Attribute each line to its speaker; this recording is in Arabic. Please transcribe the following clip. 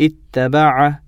Speaker 1: اتبع